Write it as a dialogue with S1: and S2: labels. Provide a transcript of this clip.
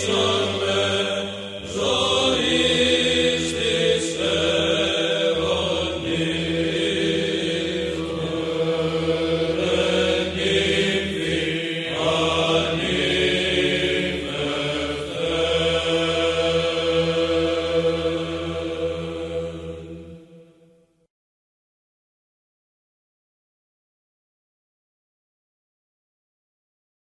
S1: Krishna